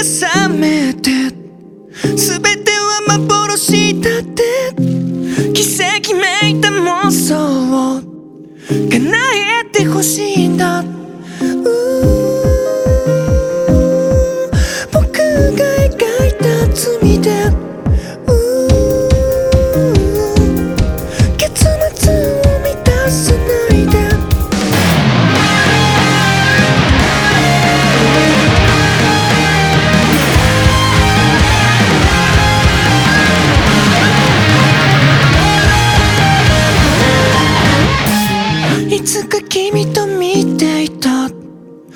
が覚めて全ては幻だって奇跡めいた妄想を叶えてほしいんだって。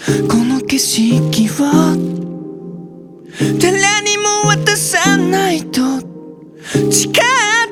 この景色は誰にも渡さないと誓う。